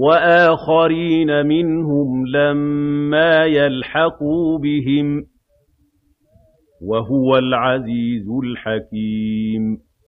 وَآخَرِينَ مِنْهُمْ لَمَّا يَلْحَقُوا بِهِمْ ۚ وَهُوَ الْعَزِيزُ الْحَكِيمُ.